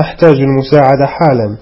أحتاج المساعدة حالا.